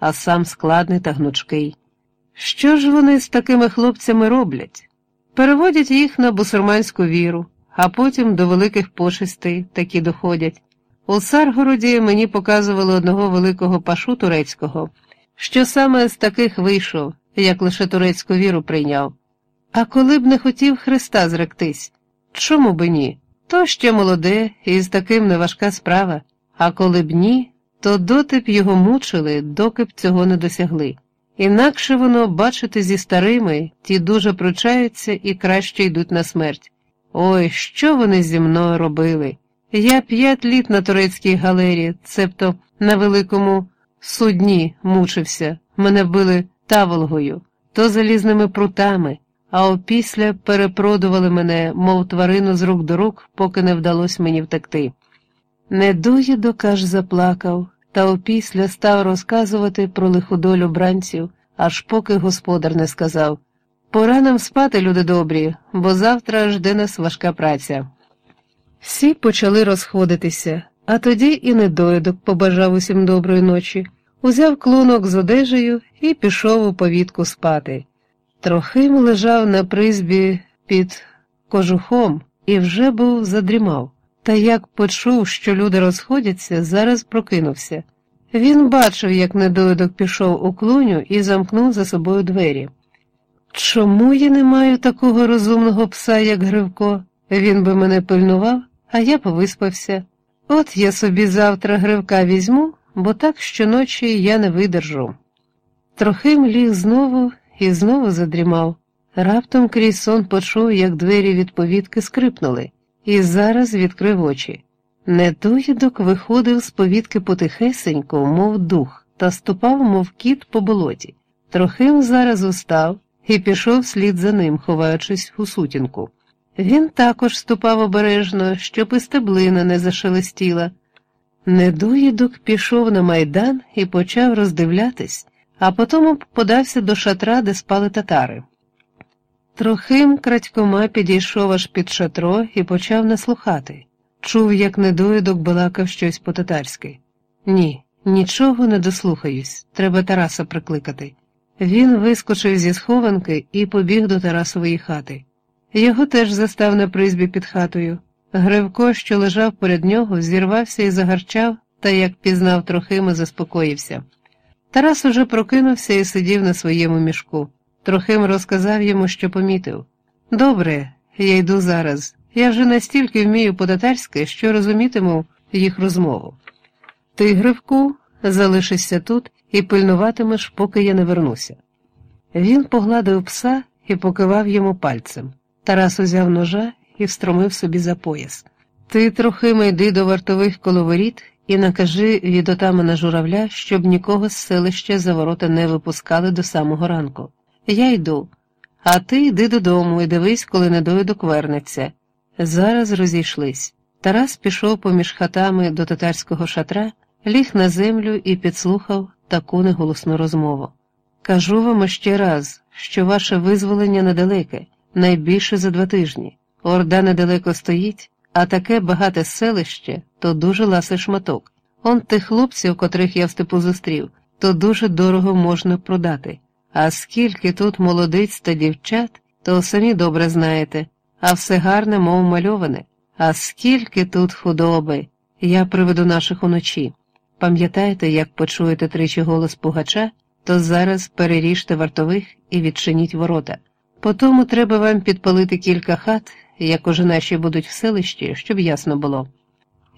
а сам складний та гнучкий. Що ж вони з такими хлопцями роблять? Переводять їх на бусурманську віру, а потім до великих пошестей такі доходять. У Саргороді мені показували одного великого пашу турецького, що саме з таких вийшов, як лише турецьку віру прийняв. А коли б не хотів Христа зректись, чому би ні? То ще молоде і з таким неважка справа, а коли б ні, то доти б його мучили, доки б цього не досягли. Інакше воно, бачити, зі старими, ті дуже пручаються і краще йдуть на смерть. Ой, що вони зі мною робили? Я п'ять літ на турецькій галері, цебто на великому судні мучився, мене били таволгою, то залізними прутами, а опісля перепродували мене, мов тварину з рук до рук, поки не вдалося мені втекти. Недоїдок аж заплакав, та опісля став розказувати про лиходолю бранців, аж поки господар не сказав Пора нам спати, люди добрі, бо завтра жде нас важка праця. Всі почали розходитися, а тоді і недоїдок побажав усім доброї ночі, узяв клунок з одежею і пішов у повітку спати. Трохим лежав на призбі під кожухом і вже був задрімав. Та як почув, що люди розходяться, зараз прокинувся. Він бачив, як недоїдок пішов у клуню і замкнув за собою двері. Чому я не маю такого розумного пса, як Гривко? Він би мене пильнував, а я повиспався. От я собі завтра гривка візьму, бо так щоночі я не видержу. Трохим ліг знову і знову задрімав. Раптом крізь сон почув, як двері від повітки скрипнули і зараз відкрив очі. Недоїдок виходив з повітки потихесенько, мов дух, та ступав, мов кіт по болоті. Трохим зараз устав і пішов слід за ним, ховаючись у сутінку. Він також ступав обережно, щоб і стеблина не зашелестіла. Недоїдок пішов на майдан і почав роздивлятись, а потім подався до шатра, де спали татари. Трохим крадькома підійшов аж під шатро і почав наслухати. Чув, як недоїдок балакав щось по татарськи. Ні, нічого не дослухаюсь, треба Тараса прикликати. Він вискочив зі схованки і побіг до Тарасової хати. Його теж застав на призбі під хатою. Гривко, що лежав перед нього, зірвався і загарчав, та як пізнав Трохима, заспокоївся. Тарас уже прокинувся і сидів на своєму мішку. Трохим розказав йому, що помітив. Добре, я йду зараз. Я вже настільки вмію по-татарськи, що розумітиму їх розмову. Ти, Гривку, залишишся тут і пильнуватимеш, поки я не вернуся. Він погладив пса і покивав йому пальцем. Тарас узяв ножа і встромив собі за пояс. Ти, Трохима, йди до вартових коловоріт і накажи від отамана журавля, щоб нікого з селища за ворота не випускали до самого ранку. Я йду, а ти йди додому і дивись, коли недоїдок вернеться. Зараз розійшлись. Тарас пішов поміж хатами до татарського шатра, ліг на землю і підслухав таку неголосну розмову. Кажу вам ще раз, що ваше визволення недалеке, найбільше за два тижні. Орда недалеко стоїть, а таке багате селище то дуже ласий шматок. Он тих хлопців, котрих я в степу зустрів, то дуже дорого можна продати. А скільки тут молодиць та дівчат, то самі добре знаєте, а все гарне, мов мальоване. А скільки тут худоби, я приведу наших уночі. Пам'ятаєте, як почуєте тричі голос пугача, то зараз переріжте вартових і відчиніть ворота. Потому треба вам підпалити кілька хат, як уже наші будуть в селищі, щоб ясно було.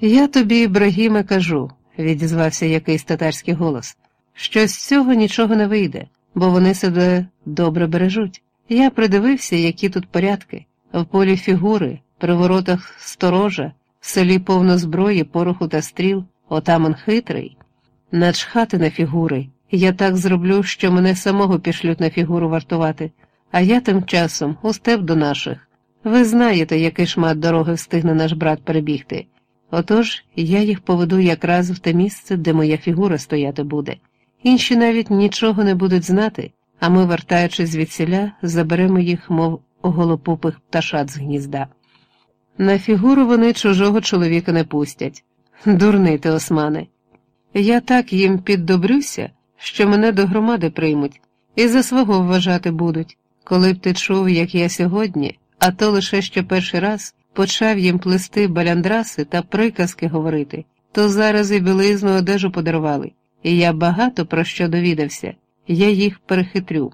Я тобі, Ібрагіме, кажу, відізвався якийсь татарський голос, що з цього нічого не вийде бо вони себе добре бережуть. Я придивився, які тут порядки, в полі фігури, при воротах сторожа, в селі повно зброї, пороху та стріл, отаман хитрий. Начхати на фігури. Я так зроблю, що мене самого пішлють на фігуру вартувати, а я тим часом у степ до наших. Ви знаєте, який шмат дороги встигне наш брат перебігти. Отож я їх поведу якраз в те місце, де моя фігура стояти буде. Інші навіть нічого не будуть знати, а ми, вертаючись звідсіля, заберемо їх, мов голопупих пташат з гнізда. На фігуру вони чужого чоловіка не пустять. Дурний ти, османе. Я так їм піддобрюся, що мене до громади приймуть і за свого вважати будуть. Коли б ти чув, як я сьогодні, а то лише що перший раз почав їм плести баляндраси та приказки говорити, то зараз і білизну одежу подарували, і я багато про що довідався, я їх перехитрю.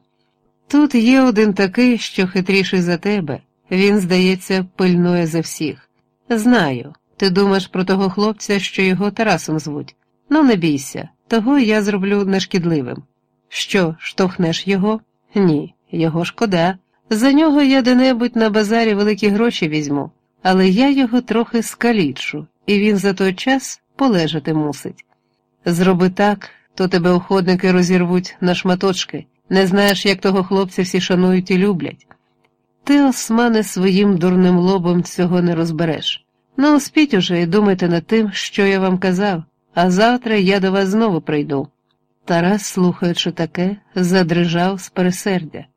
Тут є один такий, що хитріший за тебе, він, здається, пильнує за всіх. Знаю, ти думаєш про того хлопця, що його Тарасом звуть. Ну, не бійся, того я зроблю нешкідливим. Що, штовхнеш його? Ні, його шкода. За нього я де-небудь на базарі великі гроші візьму, але я його трохи скалічу, і він за той час полежати мусить. Зроби так, то тебе уходники розірвуть на шматочки, не знаєш, як того хлопця всі шанують і люблять. Ти, османе, своїм дурним лобом цього не розбереш. Ну, спіть уже і думайте над тим, що я вам казав, а завтра я до вас знову прийду. Тарас, слухаючи таке, задрижав з пересердя.